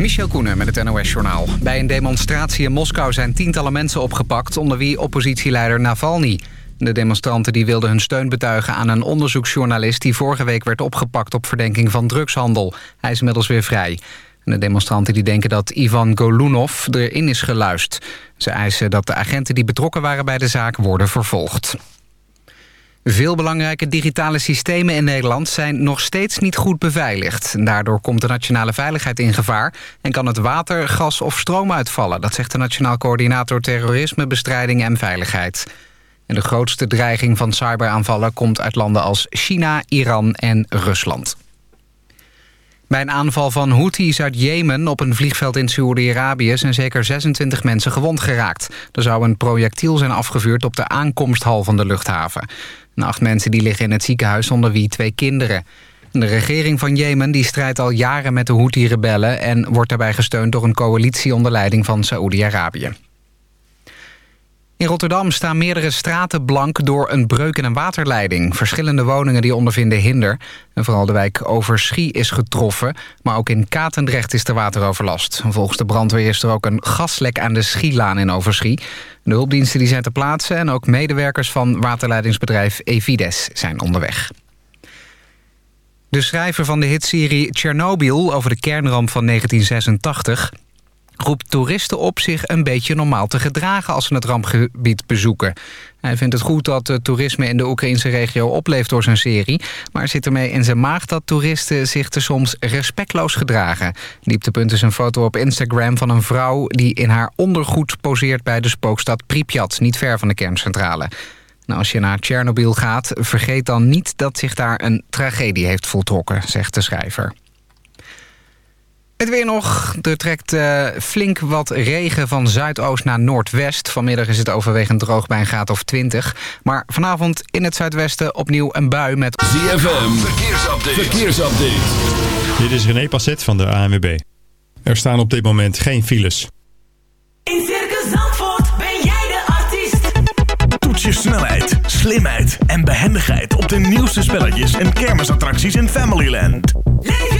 Michel Koenen met het NOS-journaal. Bij een demonstratie in Moskou zijn tientallen mensen opgepakt... onder wie oppositieleider Navalny. De demonstranten die wilden hun steun betuigen aan een onderzoeksjournalist... die vorige week werd opgepakt op verdenking van drugshandel. Hij is inmiddels weer vrij. de demonstranten die denken dat Ivan Golunov erin is geluisterd. Ze eisen dat de agenten die betrokken waren bij de zaak worden vervolgd. Veel belangrijke digitale systemen in Nederland zijn nog steeds niet goed beveiligd. Daardoor komt de nationale veiligheid in gevaar... en kan het water, gas of stroom uitvallen. Dat zegt de Nationaal Coördinator Terrorismebestrijding en Veiligheid. En de grootste dreiging van cyberaanvallen komt uit landen als China, Iran en Rusland. Bij een aanval van Houthis uit Jemen op een vliegveld in Saoedi-Arabië... zijn zeker 26 mensen gewond geraakt. Er zou een projectiel zijn afgevuurd op de aankomsthal van de luchthaven. Acht mensen die liggen in het ziekenhuis, onder wie twee kinderen. De regering van Jemen die strijdt al jaren met de Houthi-rebellen... en wordt daarbij gesteund door een coalitie onder leiding van Saoedi-Arabië. In Rotterdam staan meerdere straten blank door een breuk in een waterleiding. Verschillende woningen die ondervinden hinder. En vooral de wijk Overschie is getroffen. Maar ook in Katendrecht is er wateroverlast. Volgens de brandweer is er ook een gaslek aan de Schielaan in Overschie. De hulpdiensten die zijn te plaatsen... en ook medewerkers van waterleidingsbedrijf Evides zijn onderweg. De schrijver van de hitserie Chernobyl over de kernramp van 1986 roept toeristen op zich een beetje normaal te gedragen als ze het rampgebied bezoeken. Hij vindt het goed dat het toerisme in de Oekraïnse regio opleeft door zijn serie, maar zit ermee in zijn maag dat toeristen zich te soms respectloos gedragen. Dieptepunt is een foto op Instagram van een vrouw die in haar ondergoed poseert bij de spookstad Pripyat, niet ver van de kerncentrale. Nou, als je naar Tsjernobyl gaat, vergeet dan niet dat zich daar een tragedie heeft voltrokken, zegt de schrijver. Het weer nog. Er trekt uh, flink wat regen van zuidoost naar noordwest. Vanmiddag is het overwegend droog bij een graad of 20. Maar vanavond in het zuidwesten opnieuw een bui met... ZFM, verkeersupdate. verkeersupdate. Dit is René Passet van de ANWB. Er staan op dit moment geen files. In Circus Zandvoort ben jij de artiest. Toets je snelheid, slimheid en behendigheid... op de nieuwste spelletjes en kermisattracties in Familyland. Leef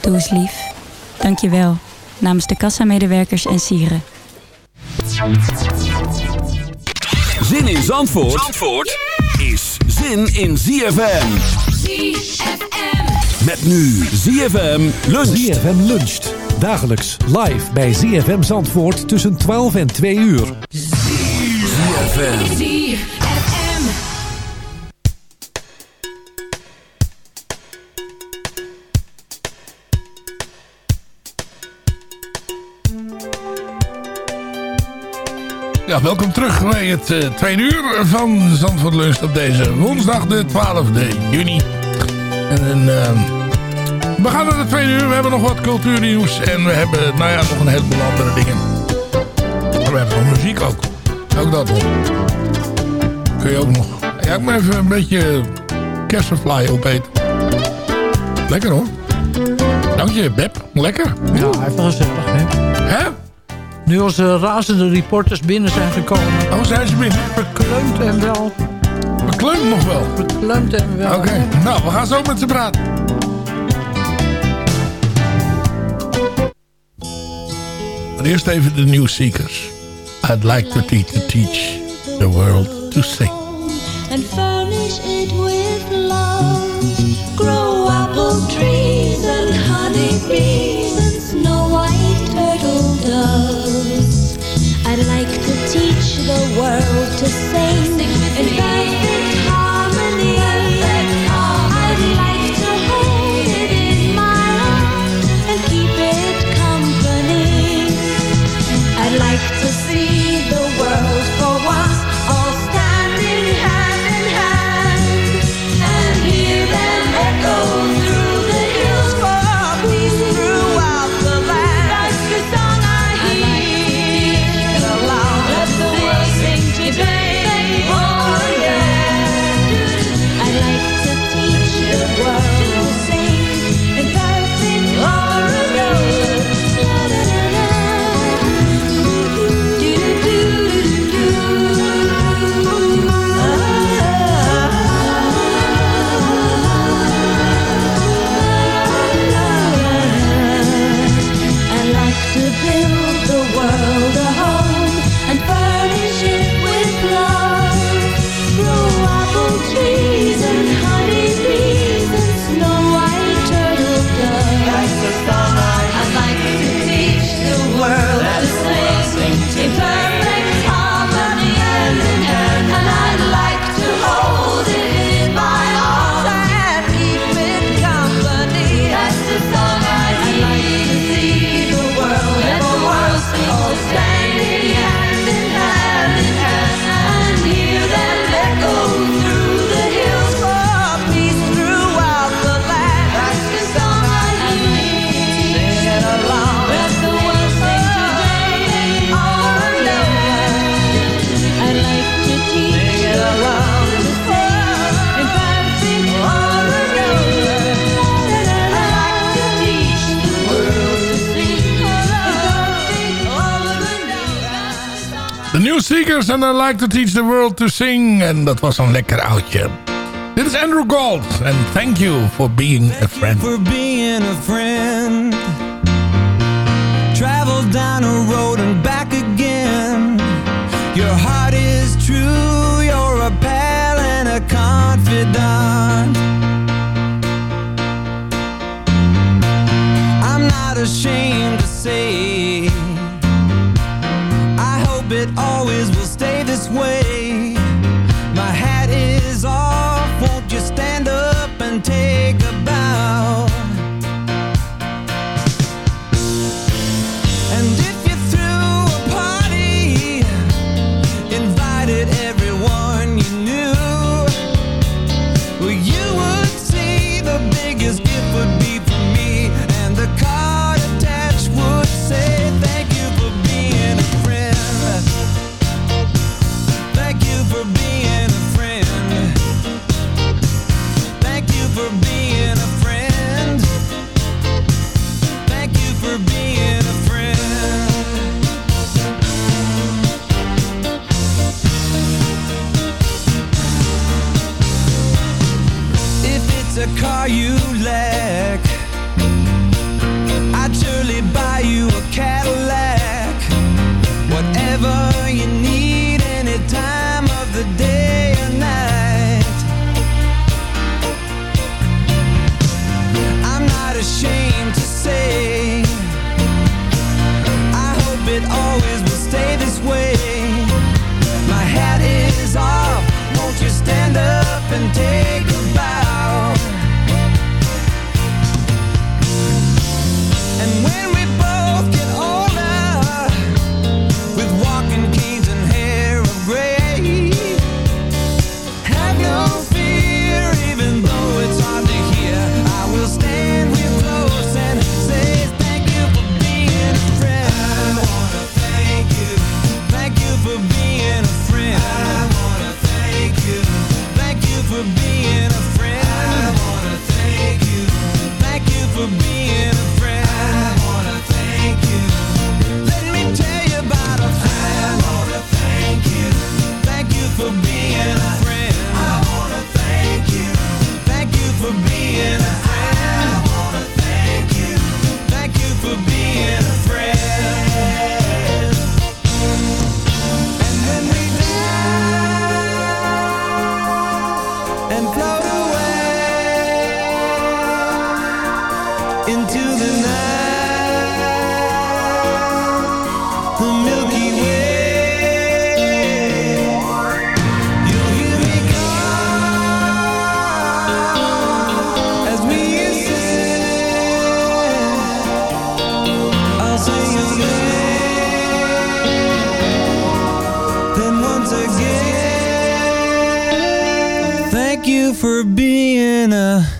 Doe eens lief. Dank je wel. Namens de kassamedewerkers en sieren. Zin in Zandvoort, Zandvoort is zin in ZFM. ZFM. Met nu ZFM luncht. ZFM luncht. Dagelijks live bij ZFM Zandvoort tussen 12 en 2 uur. ZFM. Ja, welkom terug bij het uh, tweede uur van Zandvoort Lunch op deze woensdag de 12e juni En, ehm, we gaan naar de tweede uur. We hebben nog wat cultuurnieuws. En we hebben, nou ja, nog een heleboel andere dingen. Maar we hebben nog muziek ook. Ook dat nog. Kun je ook nog... Ja, ik moet even een beetje kersenfly opeten. Lekker hoor. Dank je, Beb. Lekker. Ja, even gezellig, hè? Hè? Nu onze razende reporters binnen zijn gekomen. Oh, zijn ze binnen? Verkleumd en wel. Verkleumd nog wel? Verkleumd en wel. Oké, nou, we gaan zo met ze praten. Maar eerst even de New Seekers. I'd like to teach, to teach the world to sing. and furnish it with love. Grow apple trees and honey world to sing And I'd like to teach the world to sing. En dat was een lekker oudje. Dit is Andrew Gold. And thank you for being a friend. for being a friend. Travel down a road and back again. Your heart is true, you're a pal and a confidant. I'm not ashamed to say, I hope it always will stay this way. My hat is off, you for being a.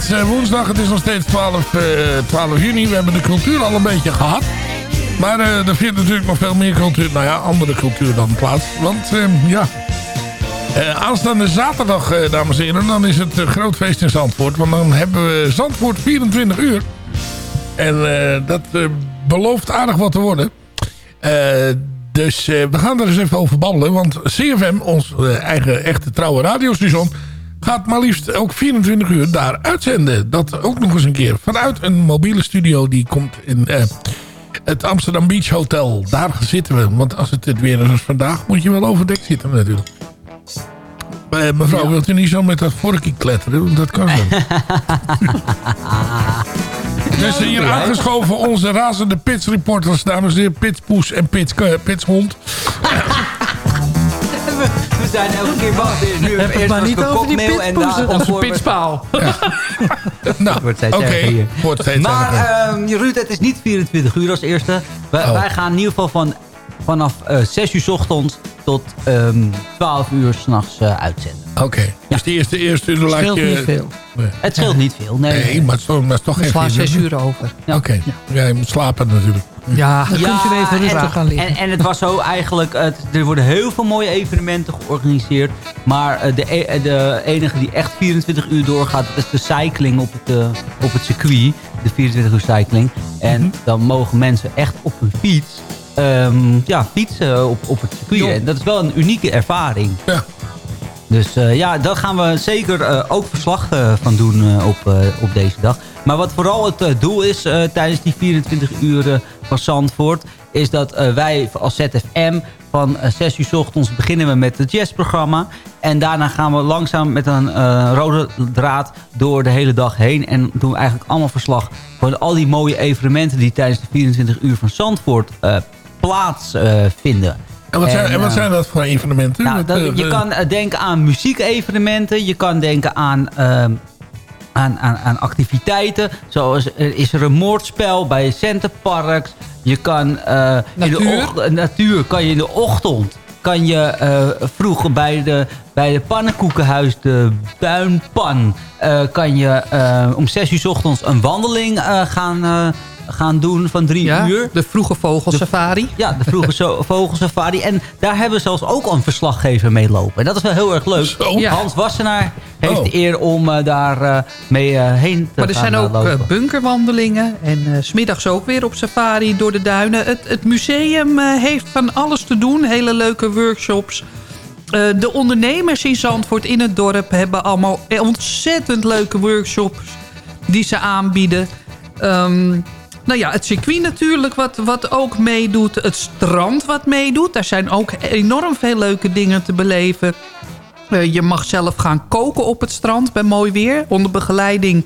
steeds eh, woensdag, het is nog steeds 12, eh, 12 juni. We hebben de cultuur al een beetje gehad. Maar eh, er vindt natuurlijk nog veel meer cultuur, nou ja, andere cultuur dan plaats. Want eh, ja, eh, aanstaande zaterdag, eh, dames en heren, dan is het groot feest in Zandvoort. Want dan hebben we Zandvoort 24 uur. En eh, dat eh, belooft aardig wat te worden. Eh, dus eh, we gaan er eens even over babbelen. Want CFM, ons eh, eigen echte trouwe radiostation... gaat maar liefst ook 24 uur daar uitzenden. Dat ook nog eens een keer vanuit een mobiele studio. Die komt in eh, het Amsterdam Beach Hotel. Daar zitten we. Want als het weer is als vandaag... moet je wel overdekt zitten natuurlijk. Eh, mevrouw, wilt u niet zo met dat vorkje kletteren? Dat kan zo. Dus hier aangeschoven onze razende pitsreporters, dames en heren, Pitspoes en Pits, eh, Pitshond. We zijn elke keer wacht. Nu Heb eerst maar niet over die cocktail en daar- onze daarvoor- pitspaal. Nou, Wordt steeds oké. Maar ehm, Ruud, het is niet 24 uur als eerste. Wij, Oh. wij gaan in ieder geval van, vanaf eh 6 uur 's ochtends tot ehm 12 uur s'nachts uh, uitzenden. Oké, dus de eerste, eerste uur laat Scheelt je... niet veel. Nee, Het scheelt niet veel. Nee, Nee, maar het is toch, maar het is toch We geen slaan vier zes uur over. Oké, ja, je moet slapen natuurlijk. Ja, dan kunt u even rustig en, gaan liggen. En, en het was zo eigenlijk, het, er worden heel veel mooie evenementen georganiseerd. Maar eh, de, e- de enige die echt 24 uur doorgaat, dat is de cycling op het, eh, op het circuit. De 24 uur cycling. En Mhm. dan mogen mensen echt op hun fiets ehm, ja, fietsen op, op het circuit. En dat is wel een unieke ervaring. Ja. Dus eh, ja, daar gaan we zeker eh, ook verslag eh, van doen op, op deze dag. Maar wat vooral het doel is tijdens die 24 uur van Zandvoort... is dat wij als ZFM van eh, 6 uur 's ochtends beginnen we met het jazzprogramma. En daarna gaan we langzaam met een rode draad door de hele dag heen. En doen we eigenlijk allemaal verslag van al die mooie evenementen... die tijdens de 24 uur van Zandvoort plaatsvinden. En wat, zijn, en wat eh, zijn dat voor evenementen? nou, dat- eh, je eh, kan eh, denken aan muziekevenementen. Je kan denken aan, ehm, aan, aan, aan activiteiten. Zoals er is er een moordspel bij Centerparks. Je kan eh, in de Natuur. natuur kan je in de ochtend kan je eh, vroeg bij de, bij de pannenkoekenhuis, de Buinpan, eh, kan je eh, om 6 uur ochtends een wandeling eh, gaan, eh, gaan doen van drie Ja, uur. de vroege vogelsafari. Ja, de vroege vogelsafari. En daar hebben we zelfs ook al een verslaggever mee lopen. En dat is wel heel erg leuk. Ja. Hans Wassenaar heeft Oh. de eer om eh, daar eh, mee eh, heen te Maar er gaan zijn ook bunkerwandelingen. En smiddags ook weer op safari door de duinen. Het, het museum heeft van alles te doen. Hele leuke workshops. De ondernemers in Zandvoort in het dorp hebben allemaal ontzettend leuke workshops die ze aanbieden. Ehm, nou ja, het circuit natuurlijk wat, wat ook meedoet. Het strand wat meedoet. Daar zijn ook enorm veel leuke dingen te beleven. Eh, je mag zelf gaan koken op het strand bij mooi weer. Onder begeleiding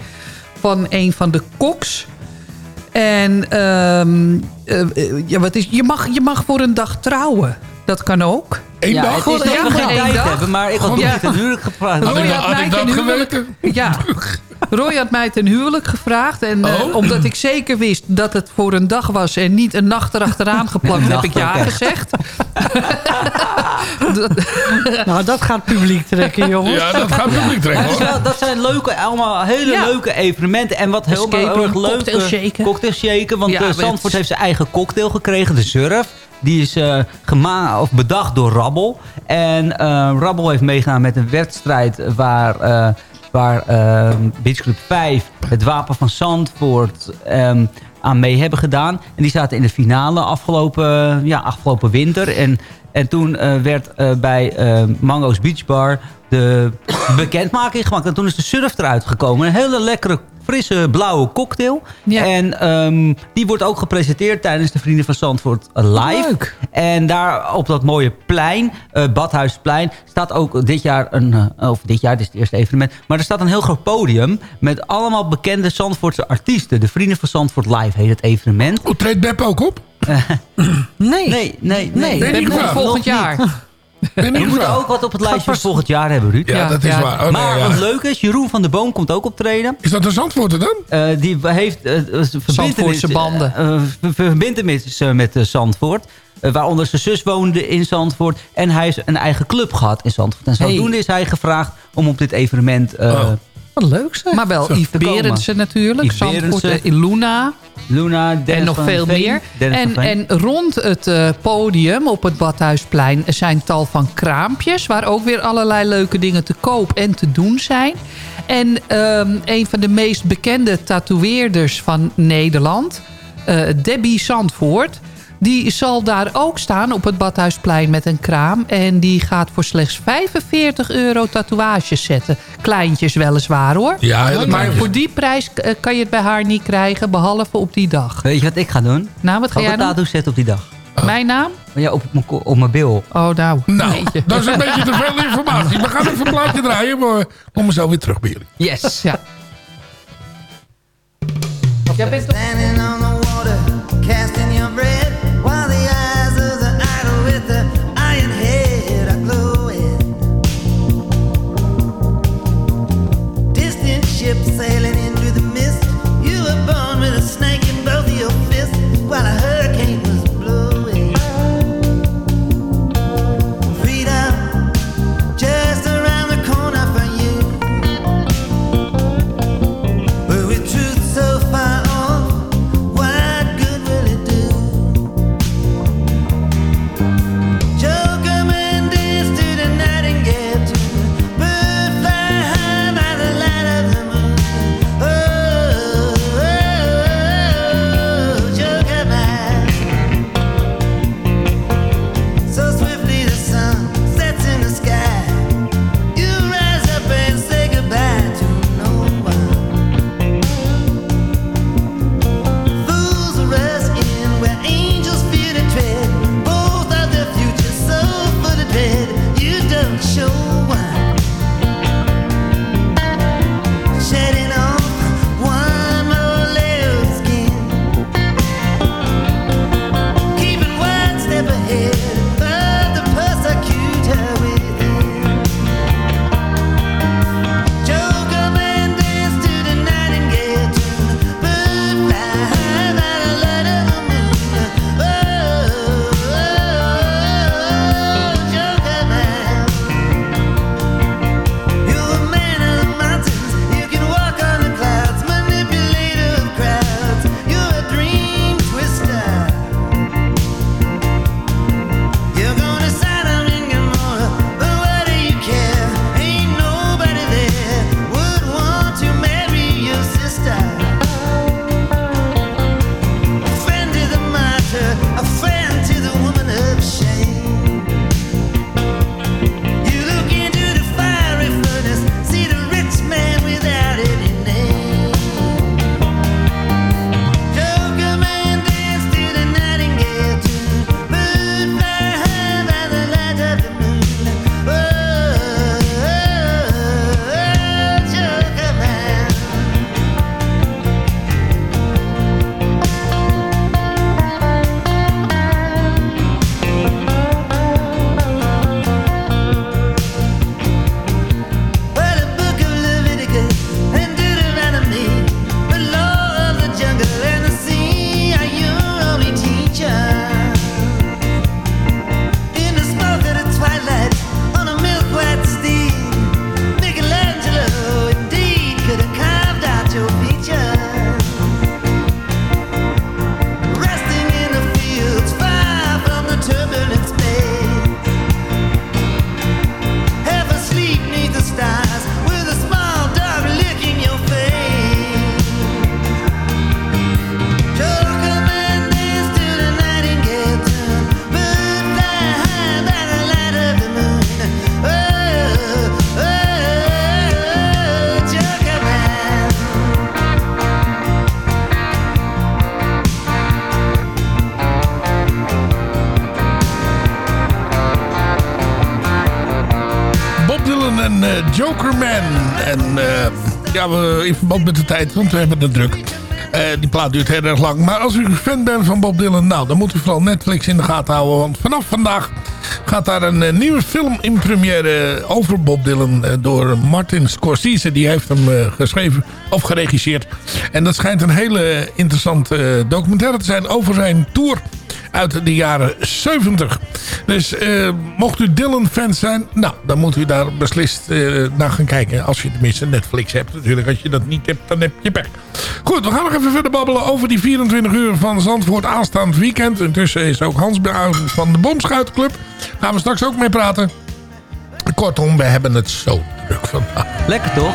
van een van de koks. En ehm, eh, eh, ja, wat is, je, mag, je mag voor een dag trouwen. Dat kan ook. Eén ja, dag? Het is dat Ja, geen tijd dag. hebben, maar ik had nog Ja. niet een huwelijk gevraagd. Had ik, Roy dat- had had mij ik dat ten huwelijk- geweten? Ja. Roy had mij ten huwelijk gevraagd. En eh, Oh. omdat ik zeker wist dat het voor een dag was... en niet een nacht erachteraan geplakt, heb ik ja gezegd. Nou, dat gaat publiek trekken, jongens. Ja, dat gaat publiek trekken Dat, hoor. wel- dat zijn leuke, allemaal hele Ja. leuke evenementen. En wat heel erg leuk cocktail shaken. Cocktail shaken, want Ja, eh, Zandvoort heeft zijn eigen cocktail gekregen, de Surf. Die is eh, gema of bedacht door Rabbel. En eh Rabbel heeft meegedaan met een wedstrijd waar, eh waar eh, Beach Club 5, het Wapen van Zandvoort, ehm, aan mee hebben gedaan. En die zaten in de finale afgelopen, ja, afgelopen winter. En, en toen werd bij eh, Mango's Beach Bar de bekendmaking gemaakt. En toen is de surf eruit gekomen. Een hele lekkere, frisse, blauwe cocktail. En ehm, die wordt ook gepresenteerd tijdens de Vrienden van Zandvoort live. En daar op dat mooie plein, eh, Badhuisplein, staat ook dit jaar een... eh, of dit jaar, dit is het eerste evenement. Maar er staat een heel groot podium met allemaal bekende Zandvoortse artiesten. De Vrienden van Zandvoort live heet het evenement. Hoe treedt Beb ook op? Nee. Nee, nee, nee. Nog gevraagd? niet. Volgend jaar. Ben je We moeten ook wat op het lijstje voor volgend jaar hebben, Ruud. Ja, dat is ja. waar. Oh, nee, maar ja. wat leuk is, Jeroen van der Boom komt ook optreden. Is dat een Zandvoorter dan? Eh, die heeft uh, Zandvoortse banden. verbindenis uh, met uh, Zandvoort. Uh, waaronder zijn zus woonde in Zandvoort. En hij heeft een eigen club gehad in Zandvoort. En zodoende Hey. is hij gevraagd om op dit evenement uh, Oh. Wat leuk zeg. Maar wel Yves. Berendsen natuurlijk. Yves Zandvoort, Berendsen. eh, Luna. Luna, Dennis en nog veel Veen. meer. Dennis En, en rond het eh, podium op het Badhuisplein zijn tal van kraampjes... waar ook weer allerlei leuke dingen te koop en te doen zijn. En ehm, een van de meest bekende tatoeëerders van Nederland... eh, Debbie Zandvoort... Die zal daar ook staan op het Badhuisplein met een kraam. En die gaat voor slechts 45 euro tatoeages zetten. Kleintjes weliswaar hoor. Ja, maar kleintjes. voor die prijs eh, kan je het bij haar niet krijgen. Behalve op die dag. Weet je wat ik ga doen? Nou, wat ga jij doen? tattoo zetten op die dag. Mijn naam? Ja, op mijn, op mijn bil. Oh, nou. Nou, dat is een beetje te veel informatie. We gaan even een plaatje draaien, maar kom zo weer terug bij jullie. Yes. Ja. Jij bent toch... En eh, ja, we, in verband met de tijd, want we hebben het druk. Eh, die plaat duurt heel erg lang. Maar als u fan bent van Bob Dylan, nou, dan moet u vooral Netflix in de gaten houden. Want vanaf vandaag gaat daar een eh, nieuwe film in première over Bob Dylan door Martin Scorsese. Die heeft hem geschreven of geregisseerd. En dat schijnt een hele interessante documentaire te zijn over zijn tour uit de jaren 70. Dus eh, mocht u Dylan-fan zijn, nou, dan moet u daar beslist eh, naar gaan kijken. Als je tenminste Netflix hebt natuurlijk. Als je dat niet hebt, dan heb je pech. Goed, we gaan nog even verder babbelen over die 24 uur van Zandvoort aanstaand weekend. Intussen is ook Hans van de Bomschuitclub. Gaan we straks ook mee praten. Kortom, we hebben het zo druk vandaag. Lekker toch?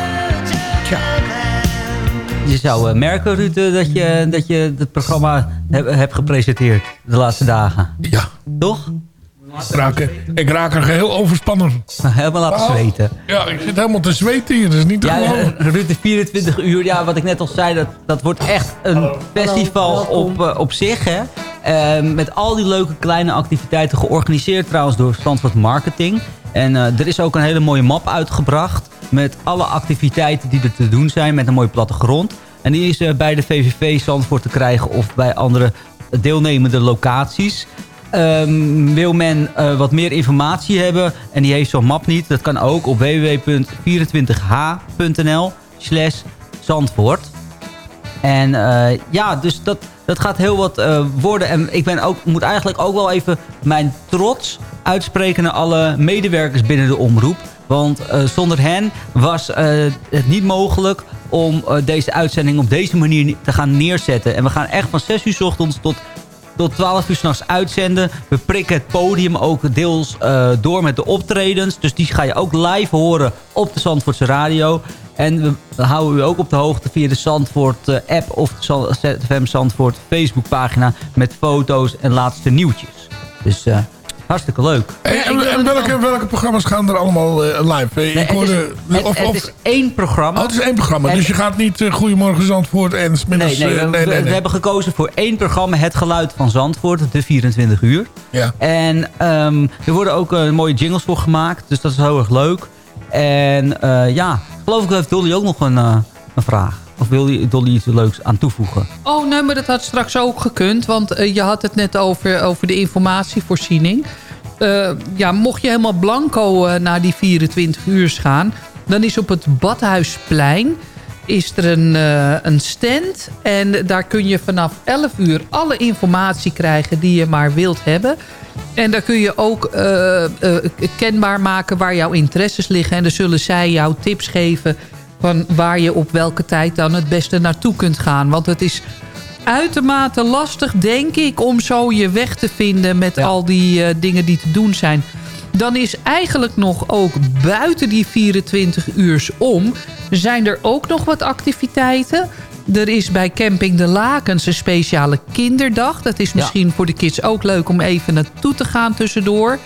Je zou eh, merken, Ruud, dat je, dat je het programma heb- hebt gepresenteerd de laatste dagen. Ja. Toch? Ik raak, er- ik raak er geheel overspannen. Helemaal laten Oh. zweten. Ja, ik zit helemaal te zweten hier. Dat is niet te Ja, geloven. eh, Ruud, de 24 uur, ja, wat ik net al zei, dat, dat wordt echt een festival op, eh, op zich. Hè? Eh, met al die leuke kleine activiteiten, georganiseerd trouwens door Stanford Marketing. En eh, er is ook een hele mooie map uitgebracht met alle activiteiten die er te doen zijn met een mooie plattegrond. En die is bij de VVV Zandvoort te krijgen of bij andere deelnemende locaties. Ehm, wil men eh, wat meer informatie hebben en die heeft zo'n map niet... dat kan ook op www.24h.nl slash Zandvoort. En eh, ja, dus dat, dat gaat heel wat eh, worden. En ik ben ook, moet eigenlijk ook wel even mijn trots uitspreken... naar alle medewerkers binnen de omroep. Want zonder hen was het niet mogelijk om deze uitzending op deze manier te gaan neerzetten. En we gaan echt van 6 uur 's ochtends tot tot 12 uur s'nachts uitzenden. We prikken het podium ook deels eh, door met de optredens. Dus die ga je ook live horen op de Zandvoortse radio. En we houden u ook op de hoogte via de Zandvoort eh, app of de ZFM Zandvoort Facebook pagina met foto's en laatste nieuwtjes. Dus eh, hartstikke leuk. Hey, en, en welke, welke programma's gaan er allemaal eh, live? Eh, Nee, ik het, is, hoorde, het, of, het of- is één programma. oh, het is één programma. En- dus je gaat niet eh, Goedemorgen Zandvoort en smiddags... Nee, nee, we, we- we hebben gekozen voor één programma, Het Geluid van Zandvoort, de 24 uur. Ja. En ehm, er worden ook mooie jingles voor gemaakt, dus dat is heel erg leuk. En eh, ja, geloof ik heeft Dolly ook nog een, eh, een vraag. Of wil je Dolly iets leuks aan toevoegen? Oh, nee, maar dat had straks ook gekund. Want je had het net over, over de informatievoorziening. Eh, ja, mocht je helemaal blanco eh, naar die 24 uur gaan... dan is op het Badhuisplein is er een, eh, een stand. En daar kun je vanaf 11 uur alle informatie krijgen die je maar wilt hebben. En daar kun je ook kenbaar maken waar jouw interesses liggen. En dan zullen zij jou tips geven van waar je op welke tijd dan het beste naartoe kunt gaan. Want het is uitermate lastig, denk ik, om zo je weg te vinden met al die eh, dingen die te doen zijn. Dan is eigenlijk nog ook buiten die 24 uur om... zijn er ook nog wat activiteiten. Er is bij Camping de Lakens een speciale kinderdag. Dat is misschien voor de kids ook leuk om even naartoe te gaan tussendoor.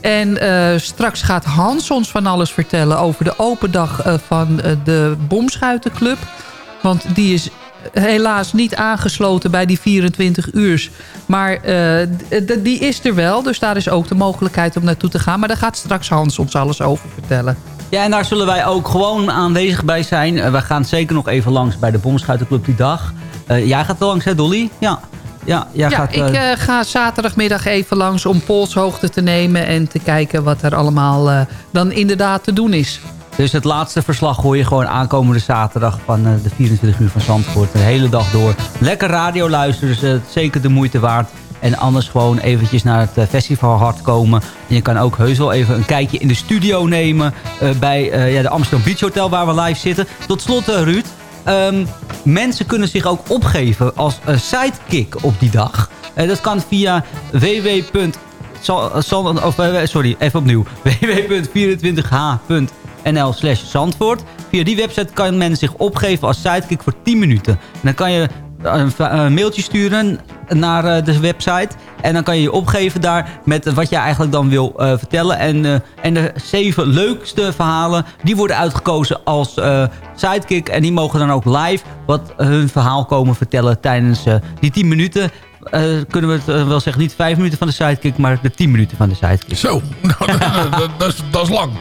En eh, straks gaat Hans ons van alles vertellen over de open dag eh, van de Bomschuitenclub. Want die is helaas niet aangesloten bij die 24 uur. Maar eh, die is er wel, dus daar is ook de mogelijkheid om naartoe te gaan. Maar daar gaat straks Hans ons alles over vertellen. Ja, en daar zullen wij ook gewoon aanwezig bij zijn. Eh, wij gaan zeker nog even langs bij de Bomschuitenclub die dag. Eh, jij gaat er langs, hè Dolly? Ja. Ja, jij ja, gaat, ik ga zaterdagmiddag even langs om polshoogte te nemen... en te kijken wat er allemaal dan inderdaad te doen is. Dus het laatste verslag hoor je gewoon aankomende zaterdag van eh, de 24 uur van Zandvoort. De hele dag door. Lekker radio luisteren, dus eh, zeker de moeite waard. En anders gewoon eventjes naar het eh, festival hard komen. En je kan ook heus wel even een kijkje in de studio nemen. bij ja, de Amsterdam Beach Hotel waar we live zitten. Tot slot Ruud. ehm, mensen kunnen zich ook opgeven als sidekick op die dag. Dat kan via www. Sorry, even opnieuw. www.24h.nl slash Zandvoort. Via die website kan men zich opgeven als sidekick voor 10 minuten. En dan kan je een mailtje sturen naar eh, de website. En dan kan je je opgeven daar met wat jij eigenlijk dan wil eh, vertellen. En, eh, en de zeven leukste verhalen, die worden uitgekozen als eh, sidekick. En die mogen dan ook live wat hun verhaal komen vertellen tijdens die 10 minuten. Kunnen we het wel zeggen, niet 5 minuten van de sidekick, maar de 10 minuten van de sidekick. Zo, nou, dat, is, dat is lang.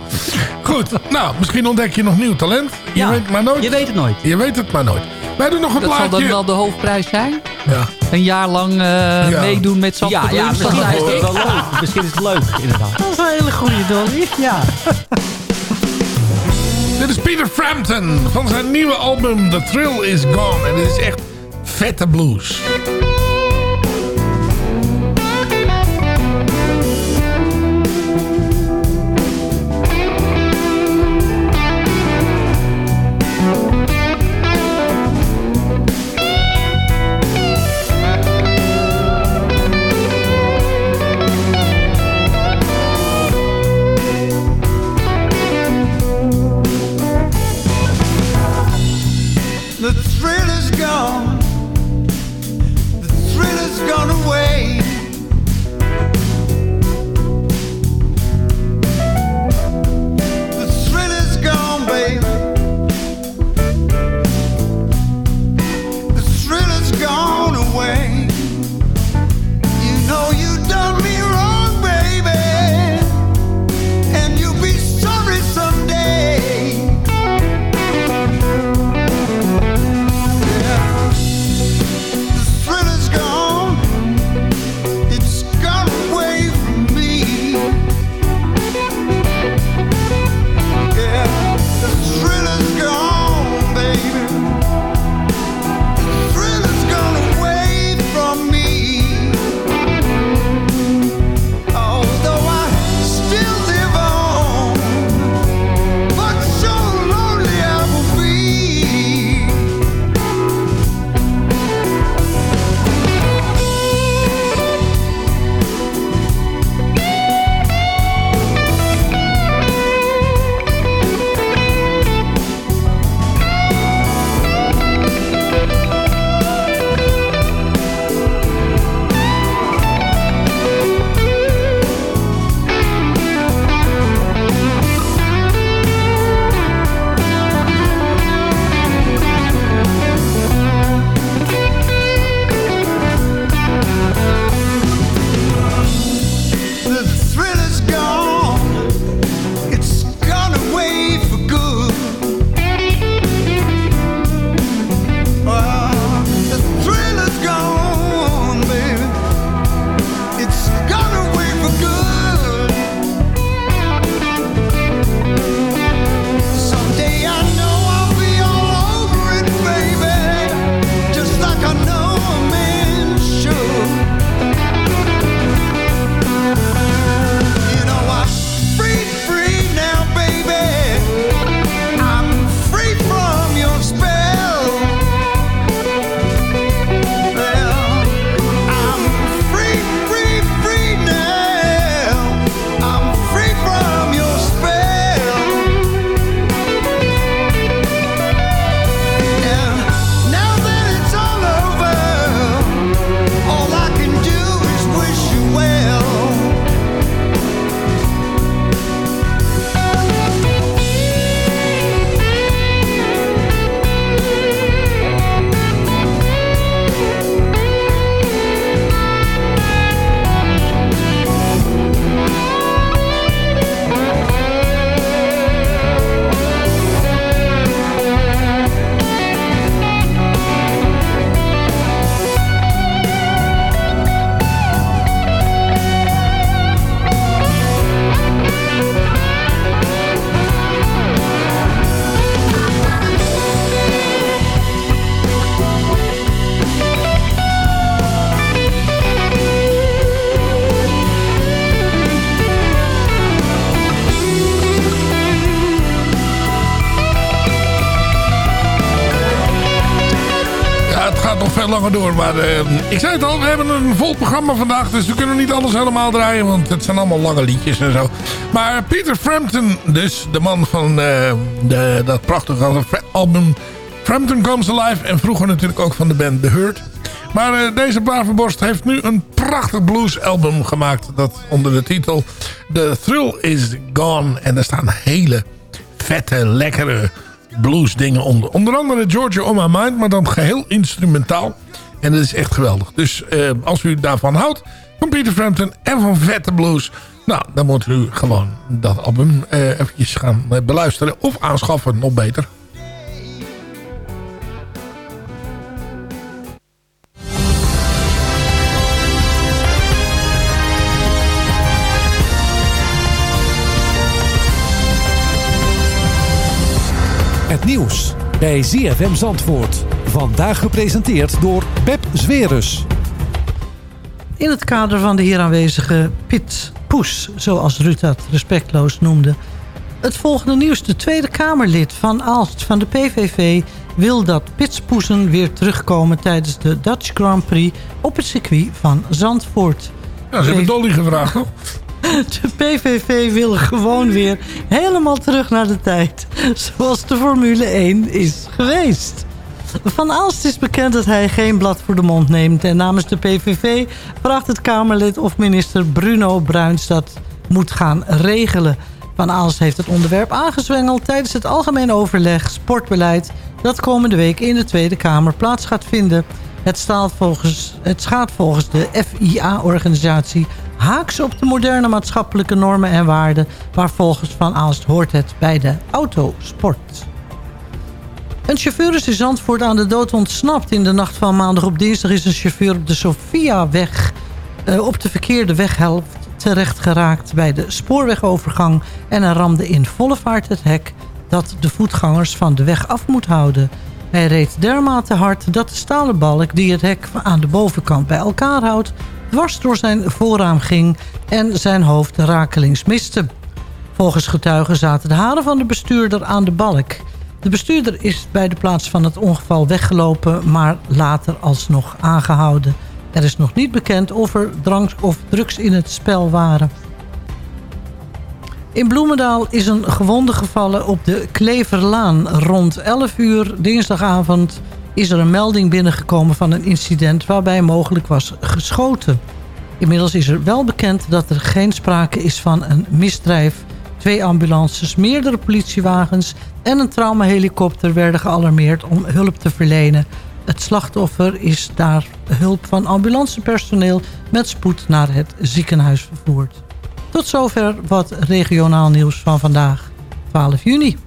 Goed, nou, misschien ontdek je nog nieuw talent. Je Ja, weet maar nooit. je weet het nooit. Je weet het maar nooit. Wij doen nog een Dat zal plaatje. dan wel de hoofdprijs zijn? Ja. Een jaar lang eh, meedoen met zo'n Ja, ja misschien is het wel leuk. Misschien is het leuk, inderdaad. Dat is een hele goede Dolly. Ja. Dit is Peter Frampton van zijn nieuwe album The Thrill Is Gone. En dit is echt vette blues. The thrill is gone. Langer door. Maar eh, ik zei het al, we hebben een vol programma vandaag. Dus we kunnen niet alles helemaal draaien. Want het zijn allemaal lange liedjes en zo. Maar Peter Frampton, dus de man van eh, de, dat prachtige album Frampton Comes Alive. En vroeger natuurlijk ook van de band The Hurt. Maar eh, deze brave borst heeft nu een prachtig bluesalbum gemaakt. Dat onder de titel The Thrill Is Gone. En daar staan hele vette, lekkere blues dingen onder. Onder andere Georgia On My Mind, maar dan geheel instrumentaal. En dat is echt geweldig. Dus eh, als u daarvan houdt, van Peter Frampton en van vette blues... Nou, dan moet u gewoon dat album eh, eventjes gaan eh, beluisteren of aanschaffen, nog beter. Het nieuws bij ZFM Zandvoort. Vandaag gepresenteerd door Pep Zwerus. In het kader van de hier aanwezige Piet Poes, zoals Ruud dat respectloos noemde. Het volgende nieuws. De Tweede Kamerlid van Aalst van de PVV wil dat Pitspoesen weer terugkomen tijdens de Dutch Grand Prix op het circuit van Zandvoort. Ja, ze hebben Dolly gevraagd, toch? De PVV wil gewoon weer helemaal terug naar de tijd. Zoals de Formule 1 is geweest. Van Aalst is bekend dat hij geen blad voor de mond neemt. En namens de PVV vraagt het Kamerlid of minister Bruno Bruins dat moet gaan regelen. Van Aalst heeft het onderwerp aangezwengeld tijdens het algemeen overleg sportbeleid... dat komende week in de Tweede Kamer plaats gaat vinden. Het, staat volgens, het gaat volgens de FIA-organisatie haaks op de moderne maatschappelijke normen en waarden... waar volgens Van Aalst hoort het bij de autosport. Een chauffeur is in Zandvoort aan de dood ontsnapt. In de nacht van maandag op dinsdag is een chauffeur op de Sofiaweg... Uh, op de verkeerde weghelft terecht geraakt bij de spoorwegovergang... en hij ramde in volle vaart het hek dat de voetgangers van de weg af moet houden. Hij reed dermate hard dat de stalen balk die het hek aan de bovenkant bij elkaar houdt... dwars door zijn voorraam ging en zijn hoofd rakelings miste. Volgens getuigen zaten de haren van de bestuurder aan de balk... De bestuurder is bij de plaats van het ongeval weggelopen... maar later alsnog aangehouden. Er is nog niet bekend of er drank of drugs in het spel waren. In Bloemendaal is een gewonde gevallen op de Kleverlaan. Rond 11 uur dinsdagavond is er een melding binnengekomen van een incident... waarbij mogelijk was geschoten. Inmiddels is er wel bekend dat er geen sprake is van een misdrijf... Twee ambulances, meerdere politiewagens en een traumahelikopter werden gealarmeerd om hulp te verlenen. Het slachtoffer is daar hulp van ambulancepersoneel met spoed naar het ziekenhuis vervoerd. Tot zover wat regionaal nieuws van vandaag, 12 juni.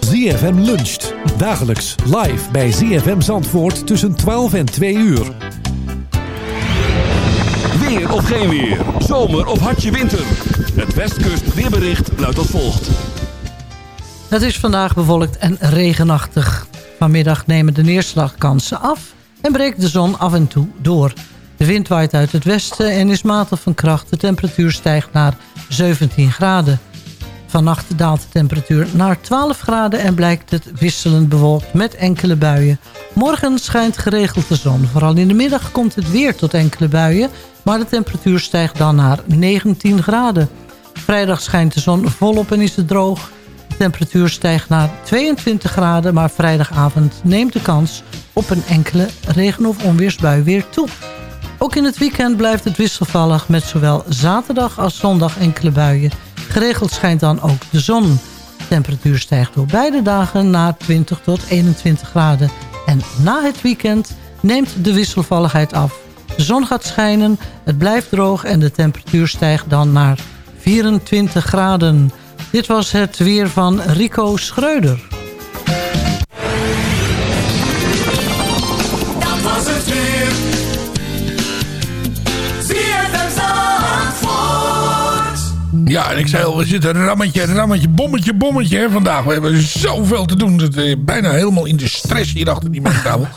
ZFM luncht. Dagelijks live bij ZFM Zandvoort tussen 12 en 2 uur. Weer of geen weer. Zomer of hartje winter. Het Westkust weerbericht luidt als volgt. Het is vandaag bewolkt en regenachtig. Vanmiddag nemen de neerslagkansen af en breekt de zon af en toe door. De wind waait uit het westen en is matig van kracht. De temperatuur stijgt naar 17 graden. Vannacht daalt de temperatuur naar 12 graden en blijkt het wisselend bewolkt met enkele buien. Morgen schijnt geregeld de zon. Vooral in de middag komt het weer tot enkele buien, maar de temperatuur stijgt dan naar 19 graden. Vrijdag schijnt de zon volop en is het droog. De temperatuur stijgt naar 22 graden, maar vrijdagavond neemt de kans op een enkele regen- of onweersbui weer toe. Ook in het weekend blijft het wisselvallig met zowel zaterdag als zondag enkele buien. Geregeld schijnt dan ook de zon. De temperatuur stijgt door beide dagen naar 20 tot 21 graden. En na het weekend neemt de wisselvalligheid af. De zon gaat schijnen, het blijft droog en de temperatuur stijgt dan naar 24 graden. Dit was het weer van Rico Schreuder. Dat was het weer. Ja, en ik zei al, we zitten rammetje, rammetje, bommetje, bommetje hè, vandaag. We hebben zoveel te doen. Het is bijna helemaal in de stress hier achter die mengtafel.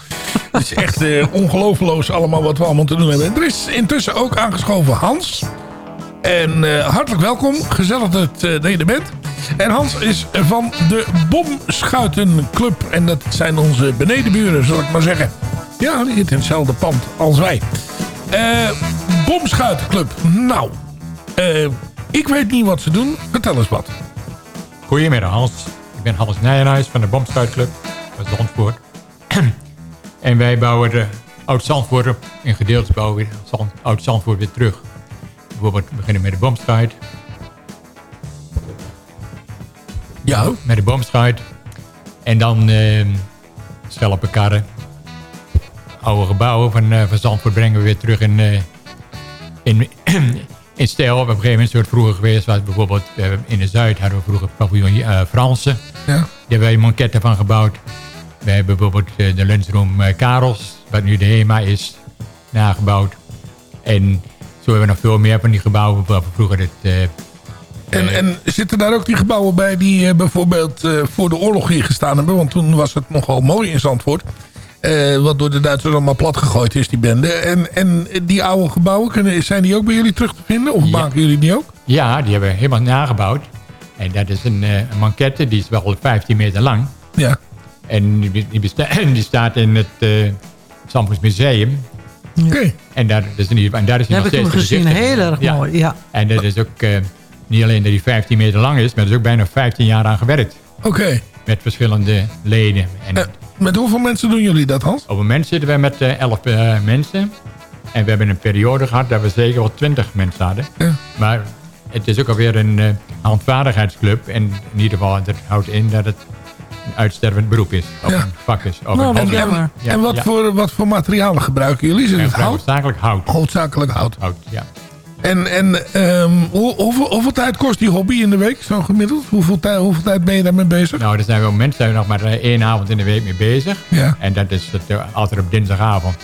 Het is echt uh, ongelooflijk allemaal wat we allemaal te doen hebben. En er is intussen ook aangeschoven Hans. En uh, hartelijk welkom. Gezellig dat uh, je er bent. En Hans is van de Bomschuitenclub. En dat zijn onze benedenburen, zal ik maar zeggen. Ja, die zit in hetzelfde pand als wij. Uh, Bomschuitenclub. Nou, ik weet niet wat ze doen. Vertel eens wat. Goedemiddag Hans. Ik ben Hans Nijenhuis van de Bomschuitclub uit Zandvoort. En wij bouwen de Oud-Zandvoort in gedeeltes bouwen we Zand- Oud-Zandvoort weer terug. Bijvoorbeeld we beginnen met de Bomstraat. Ja. Met de Bomstraat. En dan eh Schelpenkarren. Oude gebouwen van, eh, van Zandvoort brengen we weer terug in, eh, in, in stijl. Op een gegeven moment het vroeger geweest. Was bijvoorbeeld eh, in de Zuid hadden we vroeger paviljoen Fransen. Ja. Daar hebben wij manketten van gebouwd. We hebben bijvoorbeeld de lunchroom Karels, wat nu de HEMA is, nagebouwd. En zo hebben we nog veel meer van die gebouwen. waar we vroeger het... eh, En, en zitten daar ook die gebouwen bij die eh, bijvoorbeeld eh, voor de oorlog hier gestaan hebben? Want toen was het nogal mooi in Zandvoort. Eh, wat door de Duitsers allemaal plat gegooid is, die bende. En, en die oude gebouwen, kunnen, zijn die ook bij jullie terug te vinden? Of maken jullie die ook? Ja, die hebben we helemaal nagebouwd. En dat is een, eh, een manquette, die is wel 15 meter lang. Ja. En die, die, staat in het uh, Zandvoorts Museum. Oké. En daar, is in ieder, en daar is hij nog hem steeds te gezien, heel erg mooi, ja. En dat is ook eh, niet alleen dat hij 15 meter lang is, maar er is ook bijna 15 jaar aan gewerkt. Oké. Met verschillende leden. En Met hoeveel mensen doen jullie dat, Hans? op het moment zitten we met eh 11 eh, mensen. En we hebben een periode gehad dat we zeker wel 20 mensen hadden. Maar het is ook alweer een eh, handvaardigheidsclub. En in ieder geval, dat houdt in dat het een uitstervend beroep is. Of een vak is. Of Nou, een en wat, ja. voor, wat voor materialen gebruiken jullie? Is het hout? Hoofdzakelijk hout. Hoofdzakelijk hout. Hout, ja. En, en ehm, hoe, hoeveel, hoeveel tijd kost die hobby in de week, zo gemiddeld? Hoeveel, tijd, hoeveel tijd ben je daarmee bezig? Nou, daar zijn we op het moment zijn we nog maar eh, één avond in de week mee bezig. Ja. En dat is het, eh, altijd op dinsdagavond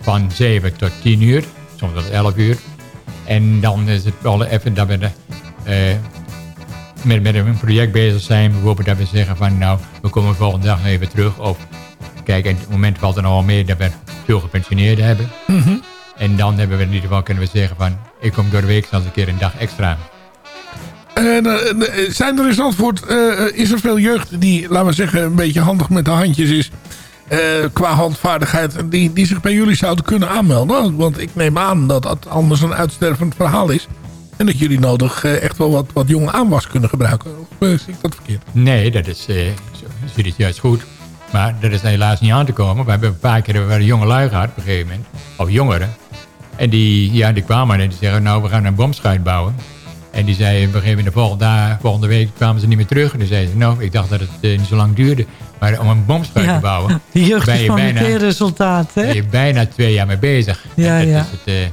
van 7 tot 10 uur. Soms tot 11 uur. En dan is het wel even dat we de, eh, met, met een project bezig zijn. Bijvoorbeeld dat we zeggen van nou, we komen volgende dag even terug. Of kijk, en op het moment valt er nog wel mee dat we veel gepensioneerden hebben. Mhm. En dan hebben we in ieder geval kunnen we zeggen van ik kom door de week zelfs een keer een dag extra. En, eh, eh, zijn er in Zandvoort, eh, is er veel jeugd die, laten we zeggen, een beetje handig met de handjes is. qua handvaardigheid, die, die zich bij jullie zouden kunnen aanmelden? Want ik neem aan dat dat anders een uitstervend verhaal is. En dat jullie nodig eh, echt wel wat, wat jonge aanwas kunnen gebruiken. Of eh, zie ik dat verkeerd? Nee, dat is, eh zo, zo is juist goed. Maar dat is helaas niet aan te komen. We hebben een paar keer we jonge lui gehad op een gegeven moment. Of jongeren. En die, ja, die kwamen en die zeggen, nou, we gaan een bomschuit bouwen. En die zei op een gegeven moment, de volgende, dag- volgende week kwamen ze niet meer terug. En toen zeiden ze, nou, ik dacht dat het niet zo lang duurde. Maar om een bomschuit Ja, te bouwen, De jeugd ben je van bijna, een resultaat, hè? ben je bijna twee jaar mee bezig. Ja, En dat ja. is het,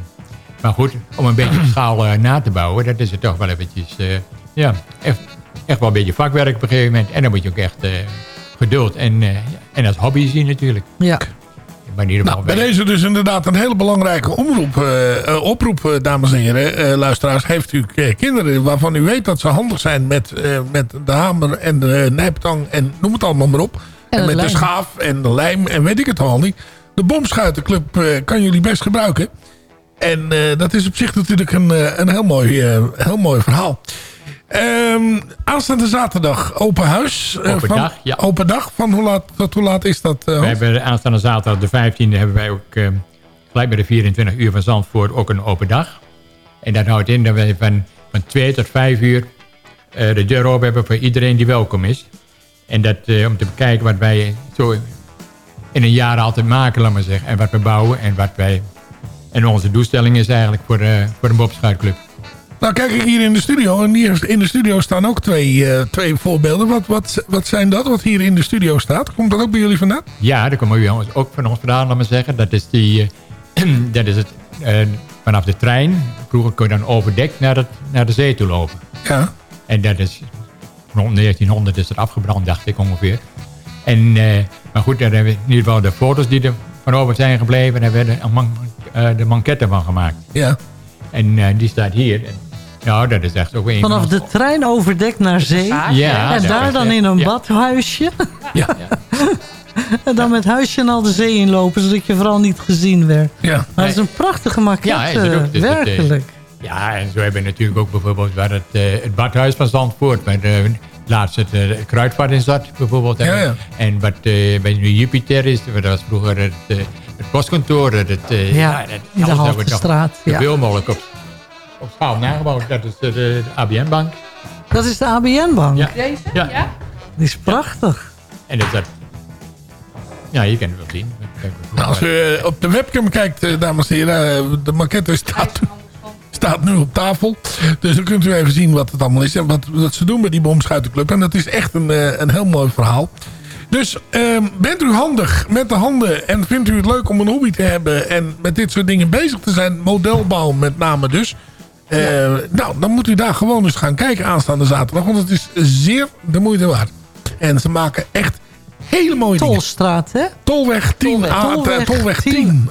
maar goed, om een beetje schaal eh, na te bouwen, dat is het toch wel eventjes, eh, ja, echt, echt wel een beetje vakwerk op een gegeven moment. En dan moet je ook echt eh, geduld en, eh, en als hobby zien natuurlijk. Ja. Maar in ieder geval Bij deze dus inderdaad een hele belangrijke omroep, oproep, dames en heren. Eh, luisteraars, heeft u kinderen waarvan u weet dat ze handig zijn met, eh, met de hamer en de nijptang en noem het allemaal maar op. En met de schaaf en de lijm en weet ik het al niet. De bomschuitenclub eh, kan jullie best gebruiken. En eh, dat is op zich natuurlijk een, eh, een heel, mooi, eh, heel mooi verhaal. Ehm, aanstaande zaterdag open huis. Open van, dag, ja. Open dag. Van hoe laat tot hoe laat is dat? Hans? hebben aanstaande zaterdag de 15e hebben wij ook eh, gelijk bij de 24 uur van Zandvoort ook een open dag. En dat houdt in dat wij van, van 2 tot 5 uur de deur open hebben voor iedereen die welkom is. En dat om te bekijken wat wij zo in een jaar altijd maken, laat maar zeggen. En wat we bouwen en wat wij... En onze doelstelling is eigenlijk voor, eh voor een bobschuitclub. Nou kijk ik hier in de studio. En hier in de studio staan ook twee, eh, twee voorbeelden. Wat, wat, wat zijn dat wat hier in de studio staat? Komt dat ook bij jullie vandaan? Ja, dat komen we ook van ons vandaan, laat maar zeggen. Dat is, die, eh, dat is het vanaf de trein. Vroeger kon je dan overdekt naar, het, naar de zee toe lopen. Ja. En dat is rond 1900 is het afgebrand, dacht ik ongeveer. En, maar goed, daar hebben we in ieder geval de foto's die er van over zijn gebleven. Daar hebben we de, eh, de manketten van gemaakt. Ja. En eh, die staat hier. En, nou, dat is echt ook een van Vanaf de trein overdekt naar zee. Ja, en daar dan in een Ja. badhuisje. Ja. en dan met huisje en al de zee inlopen, zodat je vooral niet gezien werd. Ja. Maar het is een prachtige maquette, Ja, is het ook. Dus het, eh, werkelijk. Ja, en zo hebben we natuurlijk ook bijvoorbeeld waar het, eh, het badhuis van Zandvoort. Waar de, laatst het kruidvat in zat bijvoorbeeld. Ja, ja. En wat eh, bij nu Jupiter is, dat was vroeger het, het postkantoor. Het, eh, Ja, dat- in de alles we nog Haltestraat, ja. Zoveel mogelijk op, op schaal nagebouwd. Dat is de, de ABN-bank. Dat is de ABN-bank. Ja. Deze? Ja. Ja? Die is prachtig. En dat is dat... Ja, je kan het wel zien. Nou, als u eh, op de webcam kijkt, eh, dames en heren, eh, de maquette staat, staat nu op tafel. Dus dan kunt u even zien wat het allemaal is en wat, wat ze doen met die bomschuitenclub. En dat is echt een, eh, een heel mooi verhaal. Dus ehm, bent u handig met de handen en vindt u het leuk om een hobby te hebben en met dit soort dingen bezig te zijn, modelbouw met name dus. Eh, Nou, dan moet u daar gewoon eens gaan kijken aanstaande zaterdag, want het is zeer de moeite waard. En ze maken echt hele mooie dingen. Tolstraat, hè? Tolweg 10. Tolweg, ah, Tolweg Tolweg 10. 10.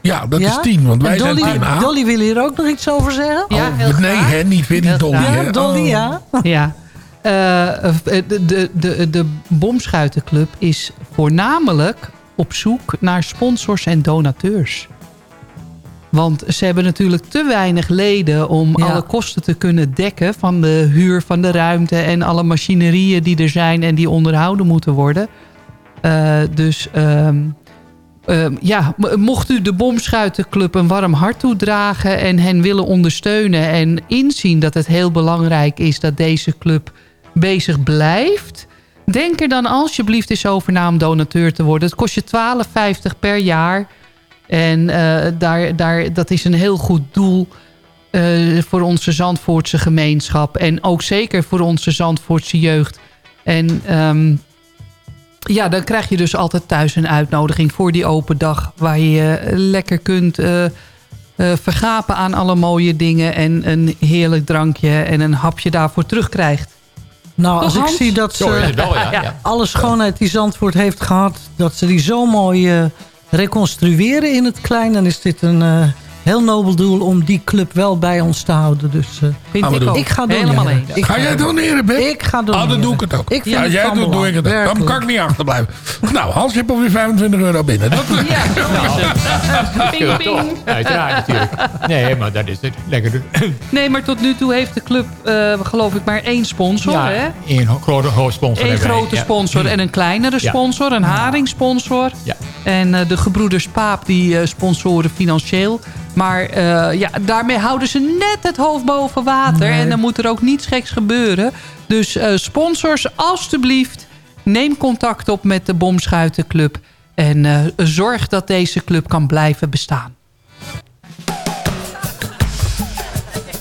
Ja, dat Ja? is 10, want wij En zijn Dolly, 10A. Dolly wil hier ook nog iets over zeggen? Ja, heel Oh, nee, graag. hè, niet weer die Dolly. Ja, Dolly, Oh. ja. Ja. Eh, de, de, de, de Bomschuitenclub is voornamelijk op zoek naar sponsors en donateurs. Want ze hebben natuurlijk te weinig leden om Ja. alle kosten te kunnen dekken... van de huur van de ruimte en alle machinerieën die er zijn... en die onderhouden moeten worden. Eh, dus ehm, ehm, ja, mocht u de Bomschuitenclub een warm hart toedragen... en hen willen ondersteunen en inzien dat het heel belangrijk is... dat deze club bezig blijft... denk er dan alsjeblieft eens over na om donateur te worden. Het kost je 12,50 per jaar... En eh, daar, daar, dat is een heel goed doel eh, voor onze Zandvoortse gemeenschap. En ook zeker voor onze Zandvoortse jeugd. En ehm, ja, dan krijg je dus altijd thuis een uitnodiging voor die open dag. Waar je lekker kunt eh, vergapen aan alle mooie dingen. En een heerlijk drankje en een hapje daarvoor terugkrijgt. Nou, als ik zie dat ze het wel, ja. ja. alle schoonheid die Zandvoort heeft gehad... dat ze die zo mooi eh, reconstrueren in het klein... dan is dit een eh, heel nobel doel om die club wel bij ons te houden. Dus eh, Vind Gaan ik doen. ook. ik ga doneren. Helemaal eens. Ga jij doneren, Ben? Ik ga Ah, doneren. dan doe ik het ook. Ik vind ja, het jij doet, doe ik het ook. Dan kan ik niet achterblijven. Nou, Hans, je hebt alweer 25 euro binnen. Dat, Ja, zo is het. Ping? Uiteraard natuurlijk. Nee, maar dat is het. Lekker doen. Nee, maar tot nu toe heeft de club, eh, geloof ik, maar één sponsor. Ja, hè? één ho- grote hoofdsponsor. Eén grote Ja. sponsor en een kleinere Ja. sponsor. Een haringsponsor. Ja. En eh, de gebroeders Paap die eh, sponsoren financieel. Maar eh, ja, daarmee houden ze net het hoofd boven water. En dan moet er ook niets geks gebeuren. Dus eh, sponsors, alstublieft, neem contact op met de Bomschuitenclub. En eh, zorg dat deze club kan blijven bestaan.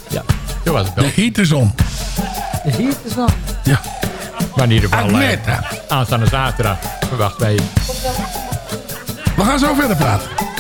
Ja, zo was het wel. de heat is is wel. Ja. Maar in ieder geval, eh, aanstaande zaterdag verwachten wij... We gaan zo verder praten.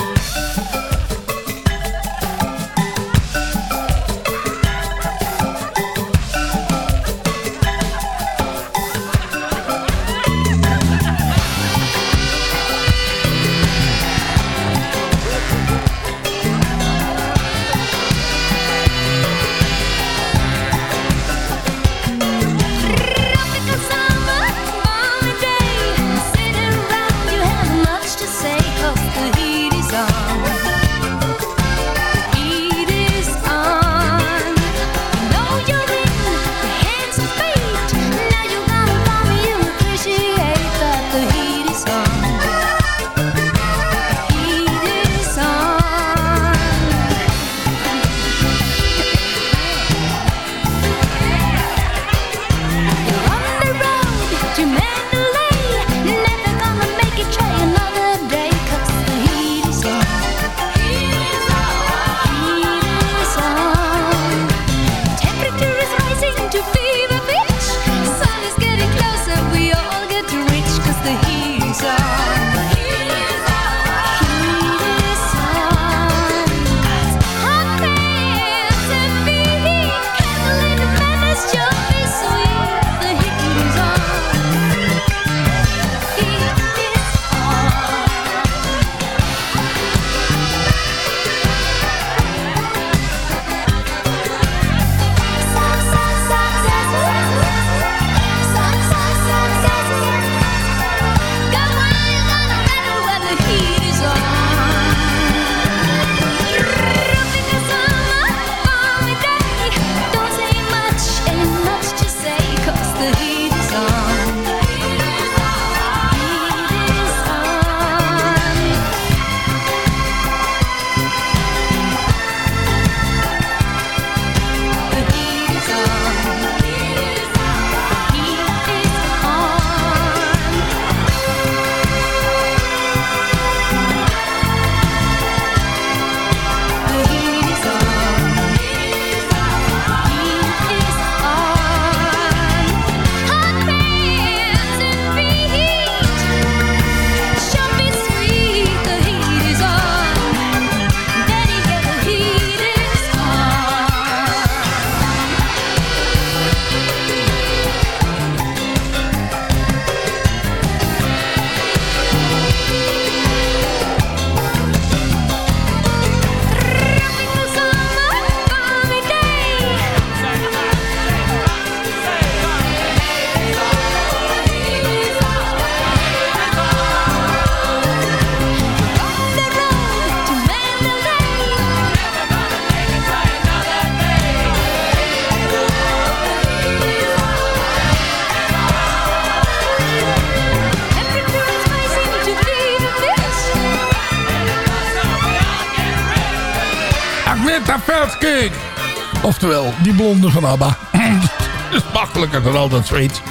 Oftewel, die blonde van ABBA. Dat is makkelijker dan altijd zoiets.